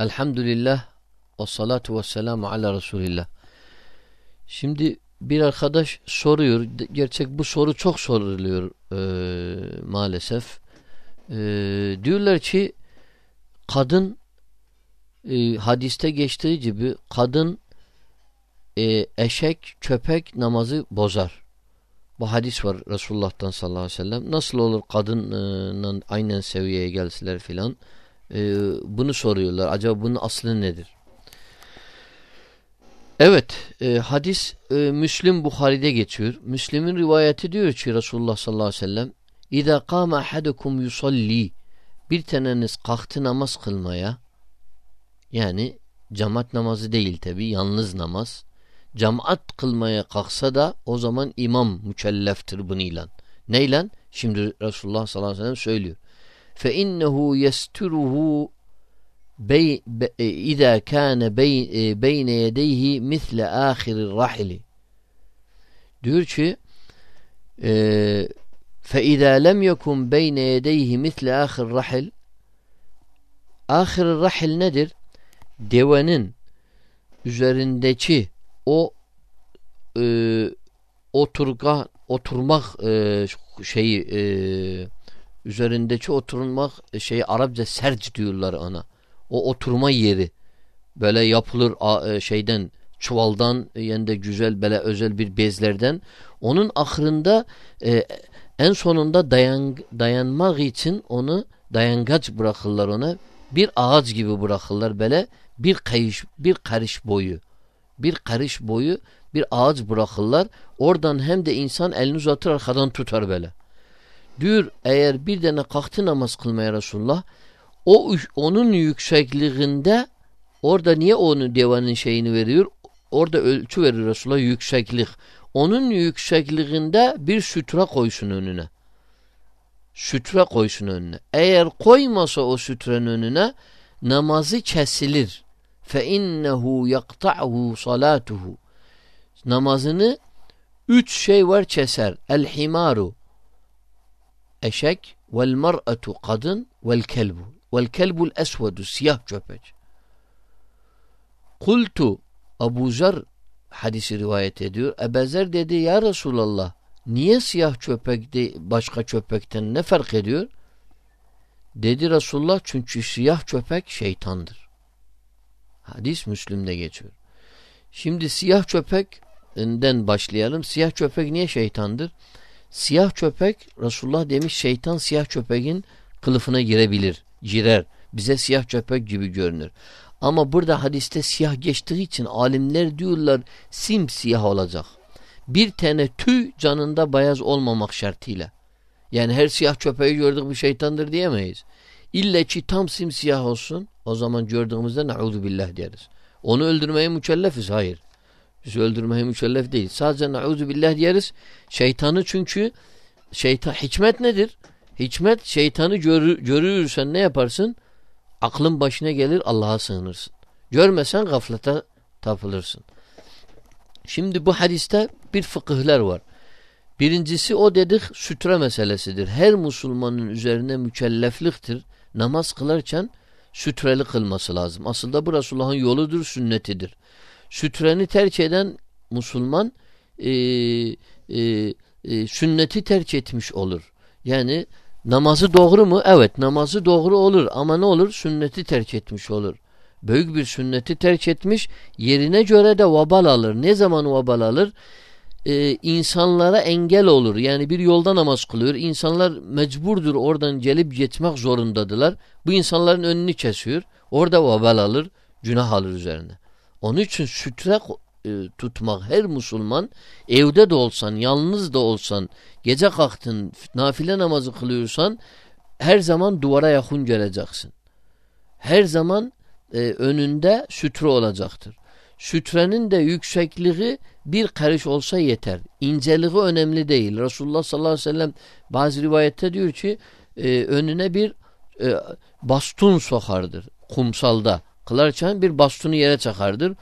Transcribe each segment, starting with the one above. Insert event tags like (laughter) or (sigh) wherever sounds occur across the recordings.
Elhamdülillah ve salatu ve selamu ala Resulillah. Şimdi bir arkadaş soruyor. Gerçek bu soru çok soruluyor e, maalesef. E, diyorlar ki kadın e, hadiste geçtiği gibi kadın e, eşek, köpek namazı bozar. Bu hadis var Resulullah'tan sallallahu aleyhi ve sellem. Nasıl olur kadınla aynen seviyeye gelseler filan. E, bunu soruyorlar. Acaba bunun aslı nedir? Evet, e, hadis e, Müslim Bukhari'de geçiyor. Müslim'in rivayeti diyor ki Resulullah sallallahu aleyhi ve sellem İza kâme ahadukum yusalli bir taneniz kalktı namaz kılmaya yani cemaat namazı değil tabi yalnız namaz cemaat kılmaya kalksa da o zaman imam mükelleftir bununla. Neyle? Şimdi Resulullah sallallahu aleyhi ve sellem söylüyor fe innehu yesturuhu bey, be, ida kâne bey, e, beyne yedeyhi misle ahiri rahili. Diyor ki e, fe ida lem yekun beyne yedeyhi misle ahir rahil ahir rahil nedir? Devenin üzerindeki o e, oturga oturmak e, şeyi e, üzerindeki oturmak şeyi Arapça serc diyorlar ona. O oturma yeri böyle yapılır e, şeyden çuvaldan yani de güzel böyle özel bir bezlerden onun ahırında e, en sonunda dayan, dayanmak için onu dayangaç bırakırlar ona bir ağaç gibi bırakırlar böyle bir kayış bir karış boyu bir karış boyu bir ağaç bırakırlar. Oradan hem de insan elini uzatır arkadan tutar böyle. Diyor eğer bir tane kalktı namaz kılmaya Resulullah o onun yüksekliğinde orada niye onu devanın şeyini veriyor? Orada ölçü verir Resulullah yükseklik. Onun yüksekliğinde bir sütre koysun önüne. Sütre koysun önüne. Eğer koymasa o sütrenin önüne namazı kesilir. Fe innehu yakta'hu salatuhu. Namazını üç şey var keser. El himaru eşek vel mar'atu kadın vel kelbu vel kelbul esvedu siyah köpek. Kultu Abu Zer hadisi rivayet ediyor. Ebezer dedi ya Resulallah niye siyah köpek de başka köpekten ne fark ediyor? Dedi Resulullah çünkü siyah köpek şeytandır. Hadis Müslüm'de geçiyor. Şimdi siyah köpekten başlayalım. Siyah köpek niye şeytandır? Siyah köpek Resulullah demiş şeytan siyah köpeğin kılıfına girebilir. Girer. Bize siyah köpek gibi görünür. Ama burada hadiste siyah geçtiği için alimler diyorlar simsiyah olacak. Bir tane tüy canında beyaz olmamak şartıyla. Yani her siyah köpeği gördük bir şeytandır diyemeyiz. İlle ki tam simsiyah olsun o zaman gördüğümüzde na'udhu billah deriz. Onu öldürmeye mükellefiz. Hayır. Biz öldürmeye mükellef değil. Sadece na'udhu billah deriz. Şeytanı çünkü şeytan hikmet nedir? Hikmet şeytanı görür, görürsen ne yaparsın? Aklın başına gelir Allah'a sığınırsın. Görmesen gaflete tapılırsın. Şimdi bu hadiste bir fıkıhlar var. Birincisi o dedik sütre meselesidir. Her Müslümanın üzerine mükellefliktir. Namaz kılarken sütreli kılması lazım. Aslında bu Resulullah'ın yoludur, sünnetidir. Sütreni terk eden Müslüman e, e, e, sünneti terk etmiş olur. Yani namazı doğru mu? Evet namazı doğru olur ama ne olur? Sünneti terk etmiş olur. Büyük bir sünneti terk etmiş yerine göre de vabal alır. Ne zaman vabal alır? Ee, insanlara engel olur. Yani bir yolda namaz kılıyor. İnsanlar mecburdur oradan gelip geçmek zorundadılar. Bu insanların önünü kesiyor. Orada vabal alır. Günah alır üzerine. Onun için sütre e, tutmak her Müslüman evde de olsan, yalnız da olsan, gece kalktın, nafile namazı kılıyorsan her zaman duvara yakın geleceksin. Her zaman e, önünde sütre olacaktır. Sütrenin de yüksekliği bir karış olsa yeter. İnceliği önemli değil. Resulullah sallallahu aleyhi ve sellem bazı rivayette diyor ki e, önüne bir e, bastun sokardır kumsalda. Kılarken bir bastunu yere çakardır.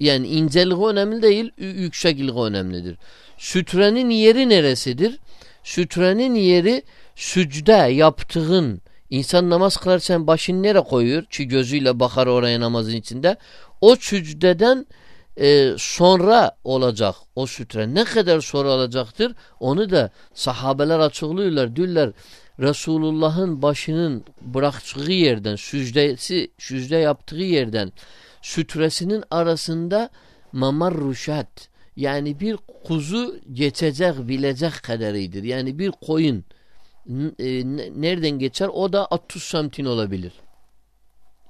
Yani inceliği önemli değil, yüksekliği önemlidir. Sütrenin yeri neresidir? Sütrenin yeri sücde yaptığın İnsan namaz kılarken başını nereye koyuyor? Çi gözüyle bakar oraya namazın içinde. O sücdeden e, sonra olacak o sütre. Ne kadar sonra olacaktır? Onu da sahabeler açıklıyorlar. Diyorlar Resulullah'ın başının bıraktığı yerden, sücdesi, sücde yaptığı yerden sütresinin arasında mamar ruşat yani bir kuzu geçecek bilecek kadarıdır. Yani bir koyun e, nereden geçer? O da 30 santim olabilir.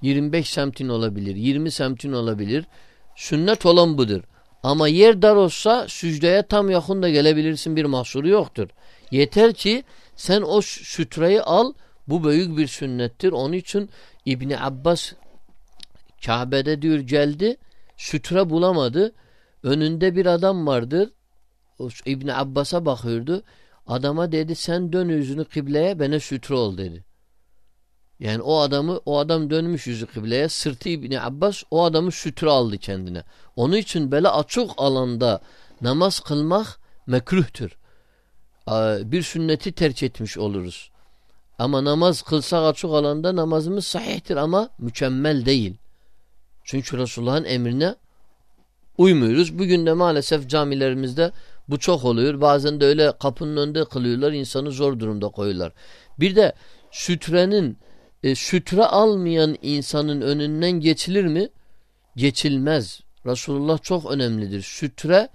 25 santim olabilir. 20 santim olabilir. Sünnet olan budur. Ama yer dar olsa sücdeye tam yakın da gelebilirsin bir mahsuru yoktur. Yeter ki sen o sütreyi al bu büyük bir sünnettir. Onun için İbni Abbas Kabe'de diyor geldi sütre bulamadı. Önünde bir adam vardır. İbni Abbas'a bakıyordu. Adama dedi sen dön yüzünü kıbleye bana sütre ol dedi. Yani o adamı o adam dönmüş yüzü kıbleye sırtı İbni Abbas o adamı sütre aldı kendine. Onun için böyle açık alanda namaz kılmak mekruhtur. Bir sünneti tercih etmiş oluruz. Ama namaz kılsak açık alanda namazımız sahihtir ama mükemmel değil. Çünkü Resulullah'ın emrine uymuyoruz. Bugün de maalesef camilerimizde bu çok oluyor. Bazen de öyle kapının önünde kılıyorlar. insanı zor durumda koyuyorlar. Bir de sütrenin e, sütre almayan insanın önünden geçilir mi? Geçilmez. Resulullah çok önemlidir. Sütre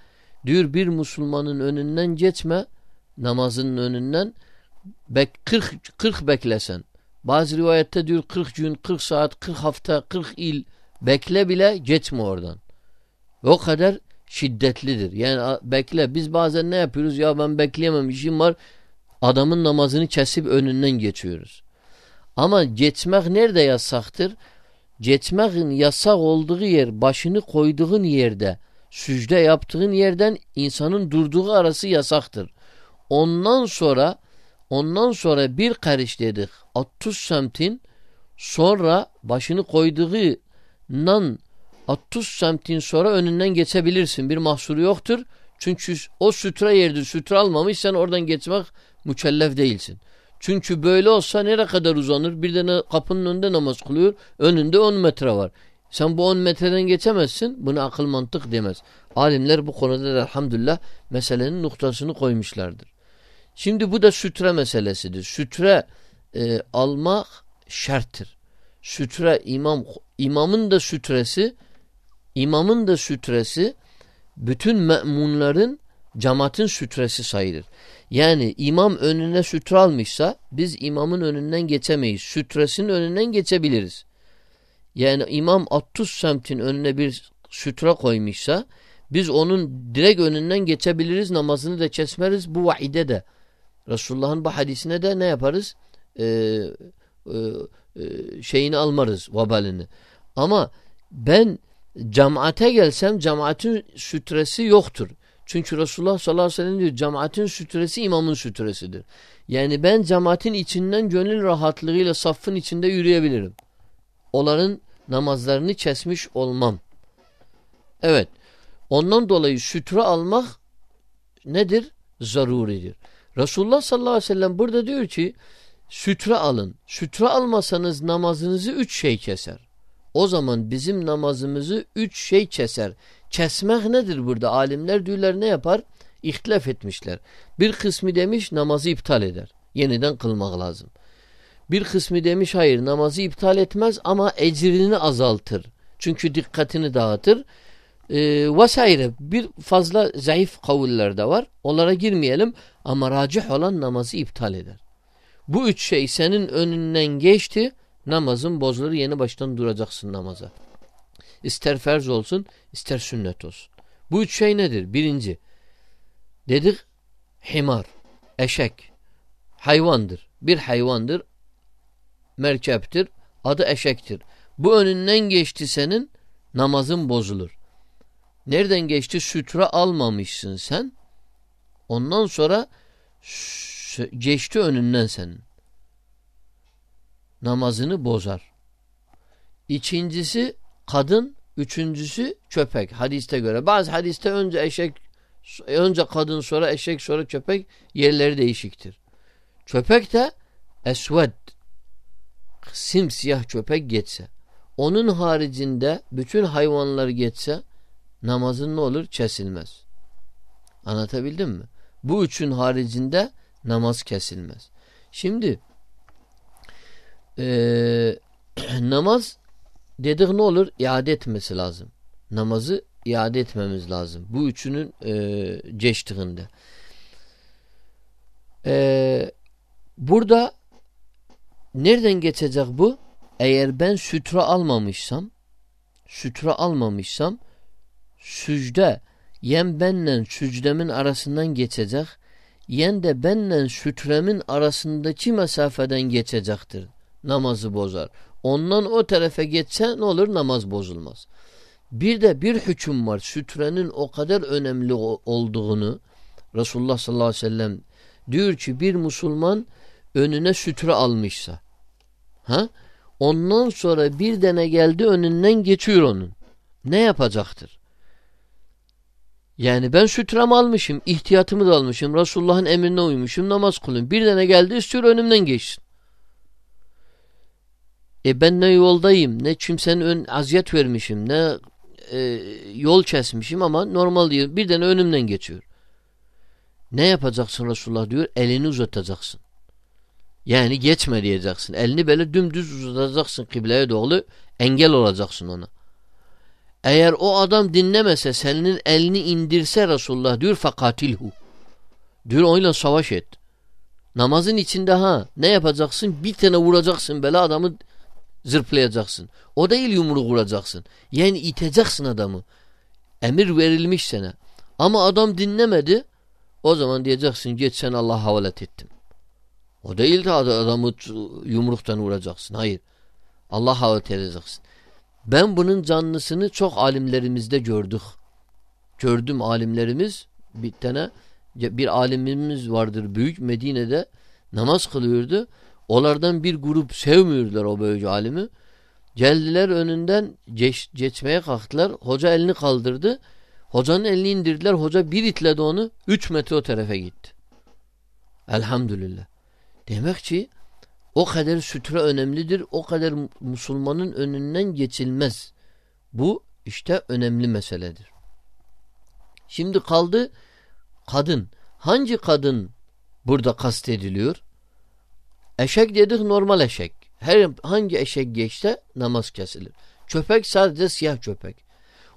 diyor bir Müslümanın önünden geçme namazının önünden bek 40 40 beklesen. Bazı rivayette diyor 40 gün, 40 saat, 40 hafta, 40 il bekle bile geçme oradan. O kadar şiddetlidir. Yani bekle. Biz bazen ne yapıyoruz? Ya ben bekleyemem işim var. Adamın namazını kesip önünden geçiyoruz. Ama geçmek nerede yasaktır? Geçmekin yasak olduğu yer, başını koyduğun yerde, sücde yaptığın yerden insanın durduğu arası yasaktır. Ondan sonra ondan sonra bir karış dedik 30 semtin sonra başını koyduğundan 30 semtin sonra önünden geçebilirsin. Bir mahsuru yoktur. Çünkü o sütre yerdir. Sütre almamış sen oradan geçmek mükellef değilsin. Çünkü böyle olsa nereye kadar uzanır? Bir de kapının önünde namaz kılıyor. Önünde 10 metre var. Sen bu 10 metreden geçemezsin. Buna akıl mantık demez. Alimler bu konuda da elhamdülillah meselenin noktasını koymuşlardır. Şimdi bu da sütre meselesidir. Sütre e, almak şarttır. Sütre imam imamın da sütresi imamın da sütresi bütün me'munların cemaatin sütresi sayılır. Yani imam önüne sütre almışsa biz imamın önünden geçemeyiz. Sütresinin önünden geçebiliriz. Yani imam 60 semtin önüne bir sütre koymuşsa biz onun direkt önünden geçebiliriz. Namazını da kesmeriz. Bu vaide de. Resulullah'ın bu hadisine de ne yaparız? Ee, e, e, şeyini almarız vabalini. Ama ben cemaate gelsem cemaatin sütresi yoktur. Çünkü Resulullah sallallahu aleyhi ve sellem diyor cemaatin sütresi imamın sütresidir. Yani ben cemaatin içinden gönül rahatlığıyla safın içinde yürüyebilirim. Onların namazlarını kesmiş olmam. Evet. Ondan dolayı sütre almak nedir? Zaruridir. Resulullah sallallahu aleyhi ve sellem burada diyor ki sütre alın. Sütre almasanız namazınızı üç şey keser. O zaman bizim namazımızı üç şey keser. Kesmek nedir burada? Alimler diyorlar ne yapar? İhtilaf etmişler. Bir kısmı demiş namazı iptal eder. Yeniden kılmak lazım. Bir kısmı demiş hayır namazı iptal etmez ama ecrini azaltır. Çünkü dikkatini dağıtır. Ee, vesaire bir fazla zayıf kavuller de var. Onlara girmeyelim ama racih olan namazı iptal eder. Bu üç şey senin önünden geçti namazın bozulur yeni baştan duracaksın namaza. İster ferz olsun ister sünnet olsun. Bu üç şey nedir? Birinci dedik himar, eşek hayvandır. Bir hayvandır merkeptir adı eşektir. Bu önünden geçti senin namazın bozulur. Nereden geçti? Sütre almamışsın sen. Ondan sonra geçti önünden senin. Namazını bozar. İkincisi kadın, üçüncüsü köpek hadiste göre. Bazı hadiste önce eşek, önce kadın sonra eşek sonra köpek yerleri değişiktir. Köpek de esved simsiyah köpek geçse onun haricinde bütün hayvanlar geçse namazın ne olur? Kesilmez. Anlatabildim mi? Bu üçün haricinde namaz kesilmez. Şimdi ee, (clears throat) namaz dedik ne olur? İade etmesi lazım. Namazı iade etmemiz lazım. Bu üçünün e, geçtiğinde. E, burada nereden geçecek bu? Eğer ben sütre almamışsam sütre almamışsam sücde yen benle sücdemin arasından geçecek yen de benle sütremin arasındaki mesafeden geçecektir. Namazı bozar. Ondan o tarafa geçse ne olur? Namaz bozulmaz. Bir de bir hüküm var. Sütrenin o kadar önemli olduğunu Resulullah sallallahu aleyhi ve sellem diyor ki bir Müslüman önüne sütre almışsa ha? ondan sonra bir dene geldi önünden geçiyor onun. Ne yapacaktır? Yani ben sütremi almışım, ihtiyatımı da almışım, Resulullah'ın emrine uymuşum, namaz kılın. Bir tane geldi istiyor önümden geçsin. E ben ne yoldayım, ne kimsenin ön aziyet vermişim, ne e, yol kesmişim ama normal değil. Bir tane önümden geçiyor. Ne yapacaksın Resulullah diyor? Elini uzatacaksın. Yani geçme diyeceksin. Elini böyle dümdüz uzatacaksın kıbleye doğru. Engel olacaksın ona. Eğer o adam dinlemese senin elini indirse Resulullah diyor fakatilhu. Diyor oyla savaş et. Namazın içinde ha ne yapacaksın? Bir tane vuracaksın böyle adamı zırplayacaksın. O değil yumruk vuracaksın. Yani iteceksin adamı. Emir verilmiş sana. Ama adam dinlemedi. O zaman diyeceksin geç sen Allah'a havalet ettim. O değil de adamı yumruktan vuracaksın. Hayır. Allah havalet edeceksin. Ben bunun canlısını çok alimlerimizde gördük. Gördüm alimlerimiz bir tane bir alimimiz vardır büyük Medine'de namaz kılıyordu. Onlardan bir grup sevmiyorlar o böylece alimi. Geldiler önünden geç, geçmeye kalktılar. Hoca elini kaldırdı. Hocanın elini indirdiler. Hoca bir itledi onu. Üç metre o tarafa gitti. Elhamdülillah. Demek ki o kadar sütre önemlidir. O kadar Müslümanın önünden geçilmez. Bu işte önemli meseledir. Şimdi kaldı kadın. Hangi kadın burada kastediliyor? Eşek dedik normal eşek. Her hangi eşek geçse namaz kesilir. Köpek sadece siyah köpek.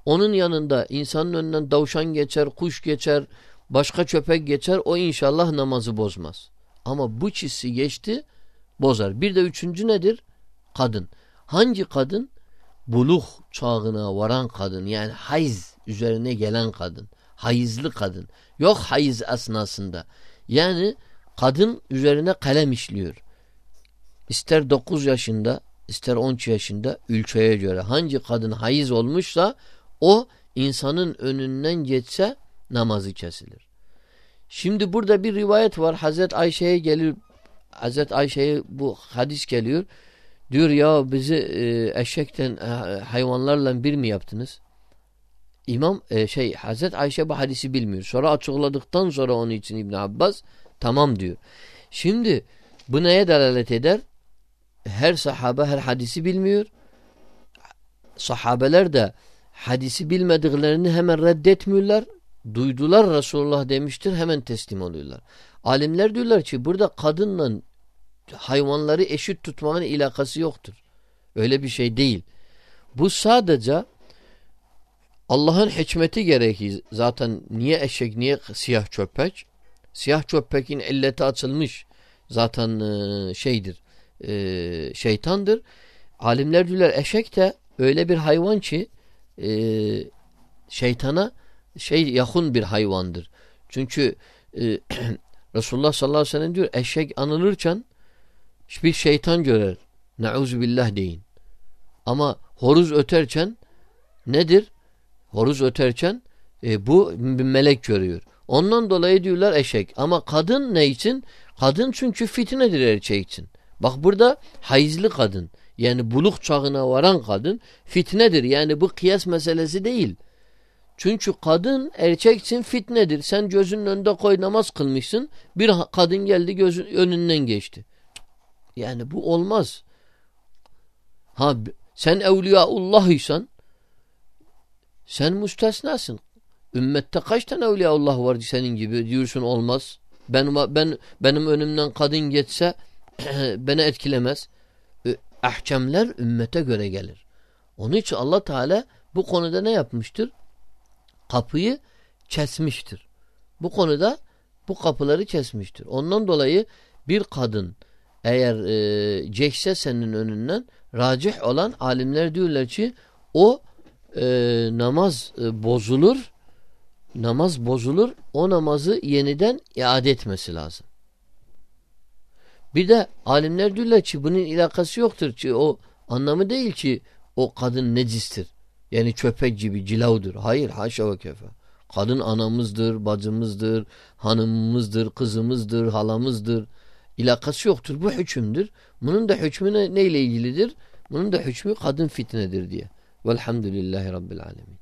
Onun yanında insanın önünden davşan geçer, kuş geçer, başka köpek geçer. O inşallah namazı bozmaz. Ama bu çizsi geçti bozar. Bir de üçüncü nedir? Kadın. Hangi kadın? Buluh çağına varan kadın. Yani hayız üzerine gelen kadın. Hayızlı kadın. Yok hayız esnasında. Yani kadın üzerine kalem işliyor. İster 9 yaşında ister 12 yaşında ülkeye göre hangi kadın hayız olmuşsa o insanın önünden geçse namazı kesilir. Şimdi burada bir rivayet var. Hazret Ayşe'ye gelir Hazret Ayşe'ye bu hadis geliyor. Diyor ya bizi e, eşekten e, hayvanlarla bir mi yaptınız? İmam e, şey Hazret Ayşe bu hadisi bilmiyor. Sonra açıkladıktan sonra onun için İbn Abbas tamam diyor. Şimdi bu neye delalet eder? her sahabe her hadisi bilmiyor. Sahabeler de hadisi bilmediklerini hemen reddetmiyorlar. Duydular Resulullah demiştir hemen teslim oluyorlar. Alimler diyorlar ki burada kadınla hayvanları eşit tutmanın ilakası yoktur. Öyle bir şey değil. Bu sadece Allah'ın hikmeti gereği zaten niye eşek niye siyah köpek? Siyah köpekin illeti açılmış zaten şeydir e, şeytandır. Alimler diyorlar eşek de öyle bir hayvan ki e, şeytana şey yakın bir hayvandır. Çünkü e, (clears throat) Resulullah sallallahu aleyhi ve sellem diyor eşek anılırken bir şeytan görer. Nauzu billah deyin. Ama horuz öterken nedir? Horuz öterken e, bu melek görüyor. Ondan dolayı diyorlar eşek. Ama kadın ne için? Kadın çünkü fitnedir erkek için. Bak burada hayızlı kadın yani buluk çağına varan kadın fitnedir. Yani bu kıyas meselesi değil. Çünkü kadın erkek için fitnedir. Sen gözünün önünde koy namaz kılmışsın. Bir kadın geldi gözün önünden geçti. Yani bu olmaz. Ha sen evliyaullah sen müstesnasın. Ümmette kaç tane evliyaullah var senin gibi diyorsun olmaz. Benim, ben, benim önümden kadın geçse (clears throat) beni etkilemez. Ahkemler ümmete göre gelir. Onun için Allah Teala bu konuda ne yapmıştır? Kapıyı kesmiştir. Bu konuda bu kapıları kesmiştir. Ondan dolayı bir kadın eğer e, cekse senin önünden racih olan alimler diyorlar ki o e, namaz e, bozulur namaz bozulur o namazı yeniden iade etmesi lazım. Bir de alimler diyorlar ki bunun ilakası yoktur ki o anlamı değil ki o kadın necistir. Yani köpek gibi cilavdır. Hayır haşa ve kefe. Kadın anamızdır, bacımızdır, hanımımızdır, kızımızdır, halamızdır. İlakası yoktur. Bu hükümdür. Bunun da hükmü ne, neyle ilgilidir? Bunun da hükmü kadın fitnedir diye. Velhamdülillahi Rabbil Alemin.